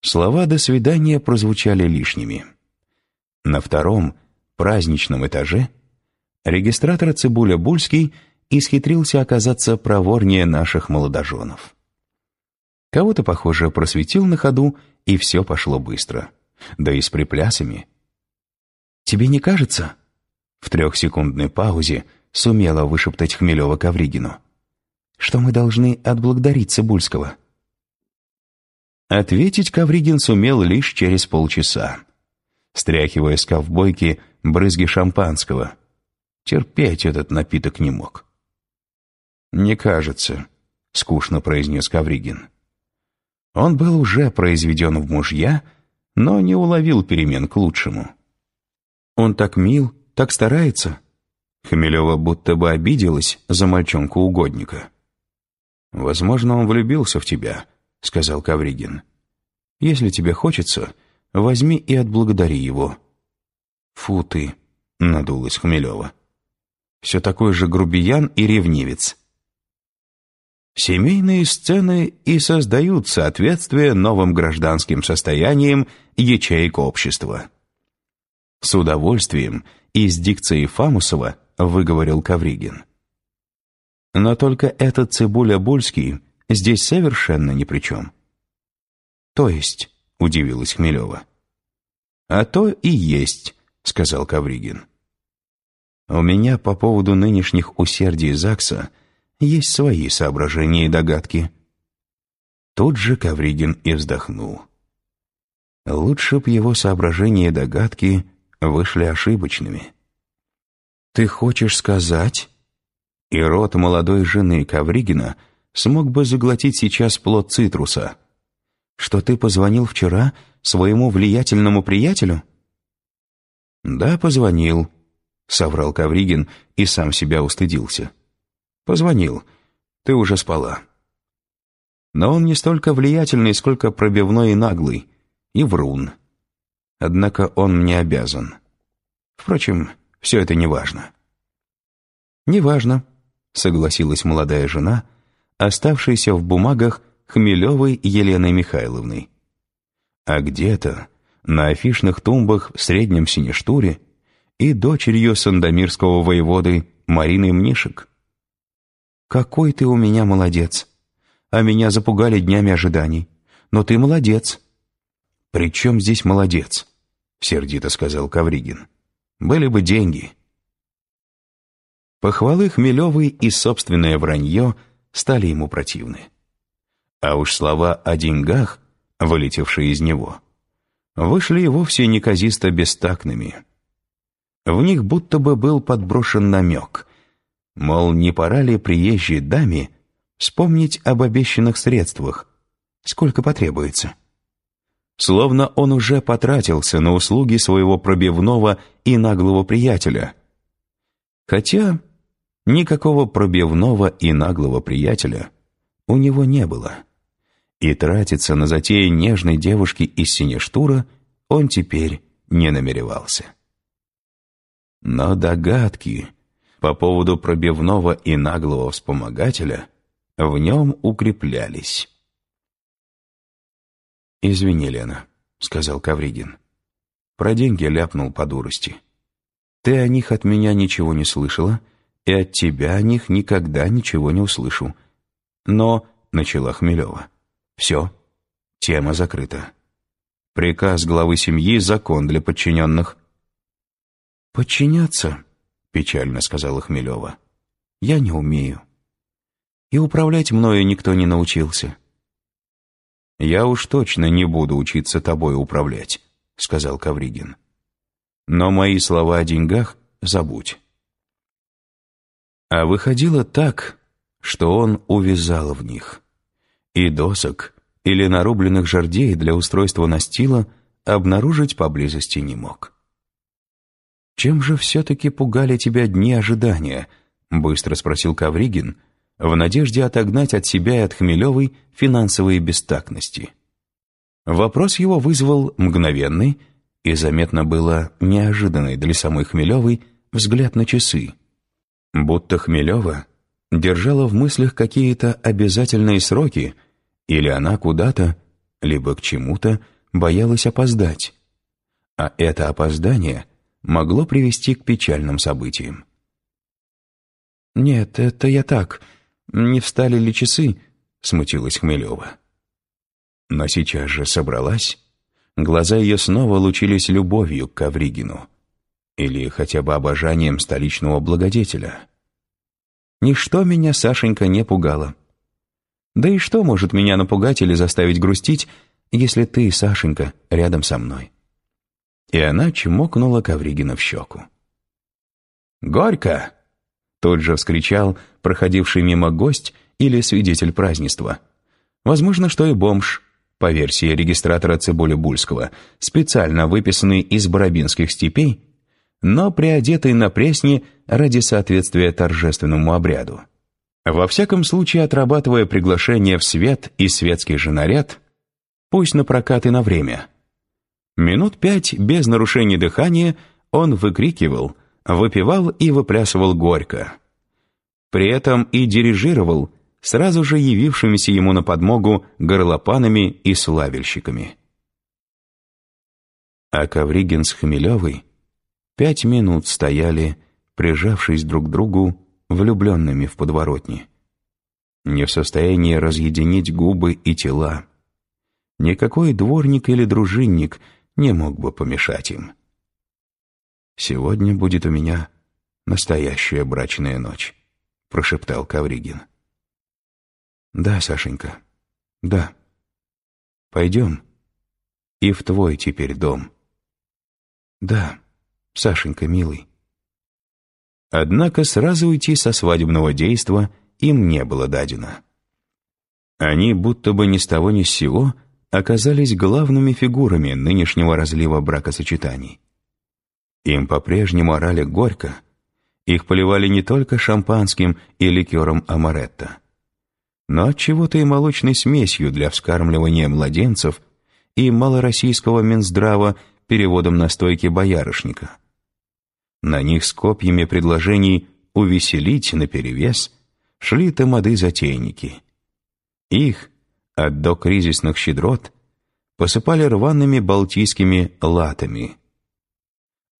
Слова «до свидания» прозвучали лишними. На втором, праздничном этаже регистратор Цибуля Бульский исхитрился оказаться проворнее наших молодоженов. Кого-то, похоже, просветил на ходу, и все пошло быстро. Да и с приплясами. «Тебе не кажется?» В трехсекундной паузе сумела вышептать Хмелева Ковригину. «Что мы должны отблагодарить Цибульского?» Ответить Ковригин сумел лишь через полчаса, стряхивая с ковбойки брызги шампанского. Терпеть этот напиток не мог. «Не кажется», — скучно произнес Ковригин. Он был уже произведен в мужья, но не уловил перемен к лучшему. «Он так мил, так старается». Хмелева будто бы обиделась за мальчонку-угодника. «Возможно, он влюбился в тебя», — сказал Кавригин. «Если тебе хочется, возьми и отблагодари его». «Фу ты», — надулась Хмелева. «Все такой же грубиян и ревнивец». Семейные сцены и создают соответствие новым гражданским состояниям ячеек общества. С удовольствием и с дикцией Фамусова выговорил Кавригин. Но только этот Цибуля Бульский здесь совершенно ни при чем. То есть, удивилась Хмелева. А то и есть, сказал Кавригин. У меня по поводу нынешних усердий ЗАГСа есть свои соображения и догадки. Тут же Кавригин и вздохнул. Лучше б его соображения и догадки вышли ошибочными. «Ты хочешь сказать?» И рот молодой жены Кавригина смог бы заглотить сейчас плод цитруса. «Что ты позвонил вчера своему влиятельному приятелю?» «Да, позвонил», — соврал Кавригин и сам себя устыдился. «Позвонил. Ты уже спала». Но он не столько влиятельный, сколько пробивной и наглый, и врун. Однако он мне обязан. Впрочем, все это не важно. «Не важно», — согласилась молодая жена, оставшаяся в бумагах Хмелевой Еленой Михайловной. А где-то, на афишных тумбах в Среднем Синештуре, и дочерью сандомирского воеводы Мариной Мнишек. «Какой ты у меня молодец! А меня запугали днями ожиданий. Но ты молодец!» «При чем здесь молодец?» — сердито сказал Кавригин. «Были бы деньги». Похвалы Хмелевой и собственное вранье стали ему противны. А уж слова о деньгах, вылетевшие из него, вышли и вовсе неказисто бестактными. В них будто бы был подброшен намек, мол, не пора ли приезжей даме вспомнить об обещанных средствах, сколько потребуется. Словно он уже потратился на услуги своего пробивного и наглого приятеля. Хотя никакого пробивного и наглого приятеля у него не было. И тратиться на затеи нежной девушки из Синештура он теперь не намеревался. Но догадки по поводу пробивного и наглого вспомогателя в нем укреплялись. «Извини, Лена», — сказал Кавригин. «Про деньги ляпнул по дурости. Ты о них от меня ничего не слышала, и от тебя о них никогда ничего не услышу. Но, — начала Хмелева, — все, тема закрыта. Приказ главы семьи — закон для подчиненных». «Подчиняться?» — печально сказала Хмелева. «Я не умею. И управлять мною никто не научился». «Я уж точно не буду учиться тобой управлять», — сказал Кавригин. «Но мои слова о деньгах забудь». А выходило так, что он увязал в них. И досок или нарубленных жердей для устройства настила обнаружить поблизости не мог. «Чем же все-таки пугали тебя дни ожидания?» — быстро спросил Кавригин, в надежде отогнать от себя и от Хмелевой финансовые бестактности. Вопрос его вызвал мгновенный и заметно было неожиданный для самой Хмелевой взгляд на часы. Будто Хмелева держала в мыслях какие-то обязательные сроки, или она куда-то, либо к чему-то боялась опоздать. А это опоздание могло привести к печальным событиям. «Нет, это я так. Не встали ли часы?» — смутилась Хмелева. Но сейчас же собралась. Глаза ее снова лучились любовью к Ковригину. Или хотя бы обожанием столичного благодетеля. Ничто меня, Сашенька, не пугало. Да и что может меня напугать или заставить грустить, если ты, Сашенька, рядом со мной?» И она чмокнула Ковригина в щеку. «Горько!» Тут же вскричал проходивший мимо гость или свидетель празднества. Возможно, что и бомж, по версии регистратора Цибуля-Бульского, специально выписанный из барабинских степей, но приодетый на пресне ради соответствия торжественному обряду. Во всяком случае, отрабатывая приглашение в свет и светский же наряд, пусть на прокат и на время. Минут пять без нарушения дыхания он выкрикивал, выпивал и выплясывал горько. При этом и дирижировал сразу же явившимися ему на подмогу горлопанами и славельщиками. А Ковригин с Хмелевой пять минут стояли, прижавшись друг к другу, влюбленными в подворотне. Не в состоянии разъединить губы и тела. Никакой дворник или дружинник не мог бы помешать им. «Сегодня будет у меня настоящая брачная ночь», — прошептал Кавригин. «Да, Сашенька, да. Пойдем. И в твой теперь дом». «Да, Сашенька, милый». Однако сразу уйти со свадебного действа им не было дадено. Они будто бы ни с того ни с сего оказались главными фигурами нынешнего разлива бракосочетаний. Им по-прежнему орали горько, их поливали не только шампанским и ликером амаретто, но от чего-то и молочной смесью для вскармливания младенцев и малороссийского Минздрава переводом настойки боярышника – на них с копьями предложений увеселить наперевес шли тамады-затейники. Их, от докризисных щедрот, посыпали рваными балтийскими латами.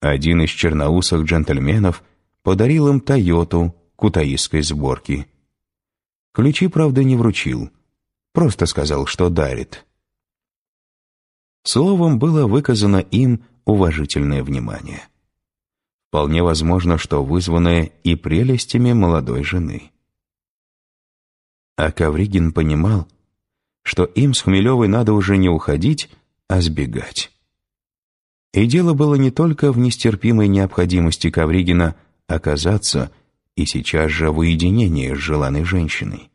Один из черноусых джентльменов подарил им «Тойоту» кутаистской сборки. Ключи, правда, не вручил, просто сказал, что дарит. Словом, было выказано им уважительное внимание. Вполне возможно, что вызванное и прелестями молодой жены. А Ковригин понимал, что им с Хмелевой надо уже не уходить, а сбегать. И дело было не только в нестерпимой необходимости Ковригина оказаться и сейчас же в уединении с желанной женщиной.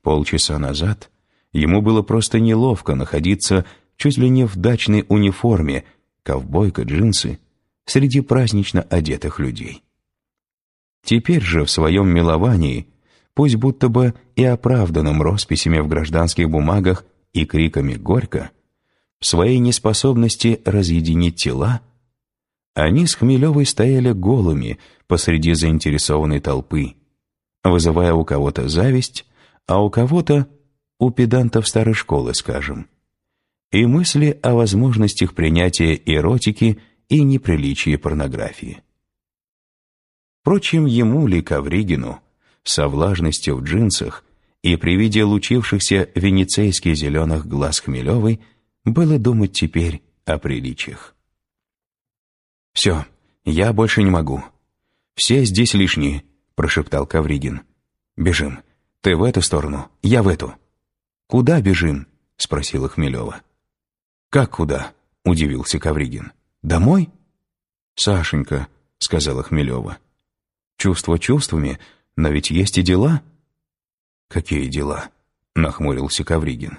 Полчаса назад ему было просто неловко находиться чуть ли не в дачной униформе, ковбойка, джинсы — среди празднично одетых людей. Теперь же в своем миловании, пусть будто бы и оправданным росписями в гражданских бумагах и криками «Горько», в своей неспособности разъединить тела, они с Хмелевой стояли голыми посреди заинтересованной толпы, вызывая у кого-то зависть, а у кого-то, у педантов старой школы, скажем, и мысли о возможностях принятия эротики и неприличие порнографии. Впрочем, ему ли, Ковригину, со влажностью в джинсах и при виде лучившихся венецейских зеленых глаз Хмелевой, было думать теперь о приличиях. «Все, я больше не могу. Все здесь лишние», — прошептал Ковригин. «Бежим. Ты в эту сторону, я в эту». «Куда бежим?» — спросила Хмелева. «Как куда?» — удивился Ковригин. «Домой?» «Сашенька», — сказала Хмелева. «Чувство чувствами, но ведь есть и дела». «Какие дела?» — нахмурился Кавригин.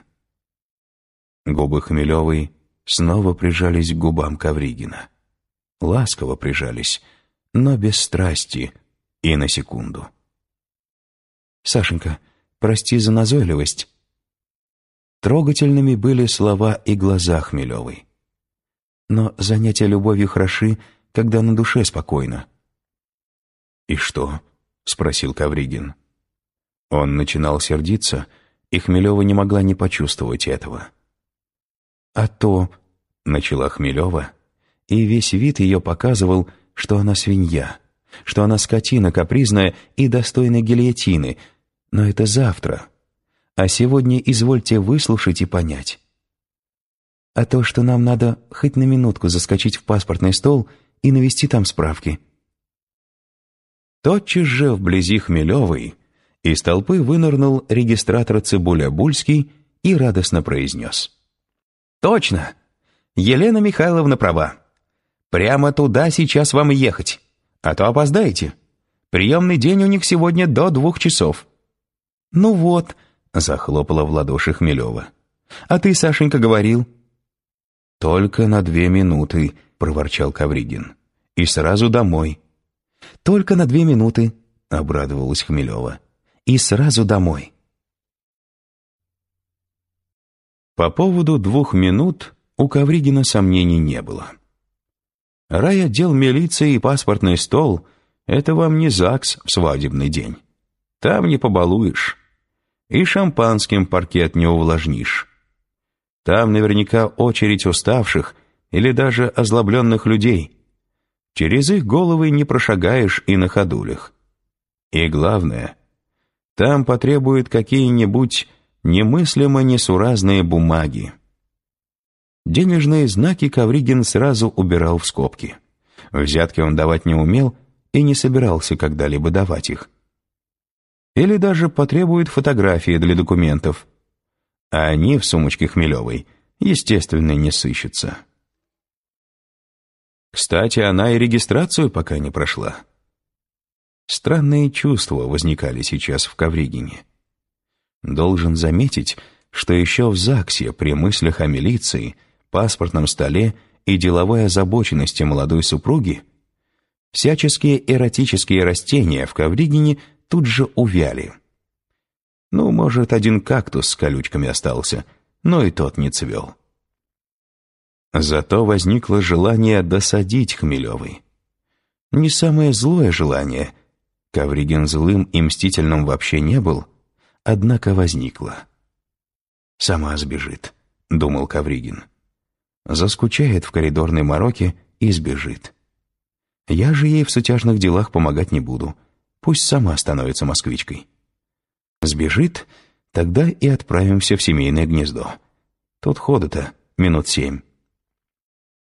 Губы Хмелевой снова прижались к губам Кавригина. Ласково прижались, но без страсти и на секунду. «Сашенька, прости за назойливость». Трогательными были слова и глаза Хмелевой. Но занятия любовью хороши, когда на душе спокойно. «И что?» — спросил Кавригин. Он начинал сердиться, и Хмелева не могла не почувствовать этого. «А то...» — начала Хмелева, и весь вид ее показывал, что она свинья, что она скотина капризная и достойна гильотины, но это завтра. А сегодня извольте выслушать и понять. А то, что нам надо хоть на минутку заскочить в паспортный стол и навести там справки. Тотчас же вблизи Хмелевой из толпы вынырнул регистратор Цибуля Бульский и радостно произнес. «Точно! Елена Михайловна права. Прямо туда сейчас вам ехать, а то опоздаете. Приемный день у них сегодня до двух часов». «Ну вот», — захлопала в ладоши Хмелева. «А ты, Сашенька, говорил?» «Только на две минуты», — проворчал Кавригин. «И сразу домой». «Только на две минуты», — обрадовалась Хмелева. «И сразу домой». По поводу двух минут у Кавригина сомнений не было. Райотдел милиции и паспортный стол — это вам не ЗАГС в свадебный день. Там не побалуешь. И шампанским паркет не увлажнишь. Там наверняка очередь уставших или даже озлобленных людей. Через их головы не прошагаешь и на ходулях. И главное, там потребуют какие-нибудь немыслимо несуразные бумаги. Денежные знаки Ковригин сразу убирал в скобки. Взятки он давать не умел и не собирался когда-либо давать их. Или даже потребует фотографии для документов. А они в сумочке Хмелевой, естественно, не сыщутся. Кстати, она и регистрацию пока не прошла. Странные чувства возникали сейчас в Ковригине. Должен заметить, что еще в ЗАГСе при мыслях о милиции, паспортном столе и деловой озабоченности молодой супруги всяческие эротические растения в Ковригине тут же увяли. Ну, может, один кактус с колючками остался, но и тот не цвел. Зато возникло желание досадить Хмелевой. Не самое злое желание. Ковригин злым и мстительным вообще не был, однако возникло. «Сама сбежит», — думал Ковригин. Заскучает в коридорной мороке и сбежит. Я же ей в сутяжных делах помогать не буду. Пусть сама становится москвичкой. Сбежит, тогда и отправимся в семейное гнездо. Тут хода-то минут семь.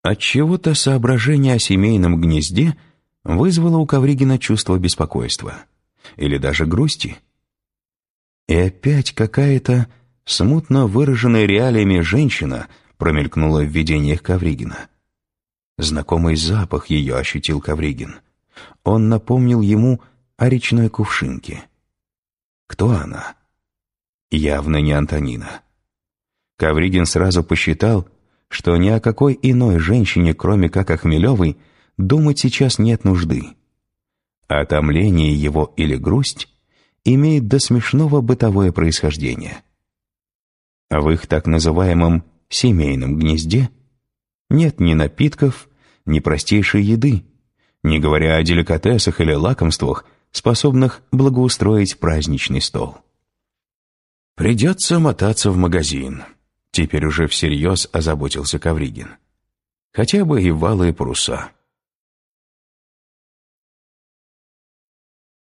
Отчего-то соображение о семейном гнезде вызвало у Ковригина чувство беспокойства. Или даже грусти. И опять какая-то смутно выраженная реалиями женщина промелькнула в видениях Ковригина. Знакомый запах ее ощутил Ковригин. Он напомнил ему о речной кувшинке. Кто она? Явно не Антонина. Ковригин сразу посчитал, что ни о какой иной женщине, кроме как о Хмелевой, думать сейчас нет нужды. А томление его или грусть имеет до смешного бытовое происхождение. В их так называемом «семейном гнезде» нет ни напитков, ни простейшей еды, не говоря о деликатесах или лакомствах, способных благоустроить праздничный стол. Придется мотаться в магазин. Теперь уже всерьез озаботился Ковригин. Хотя бы и валые паруса.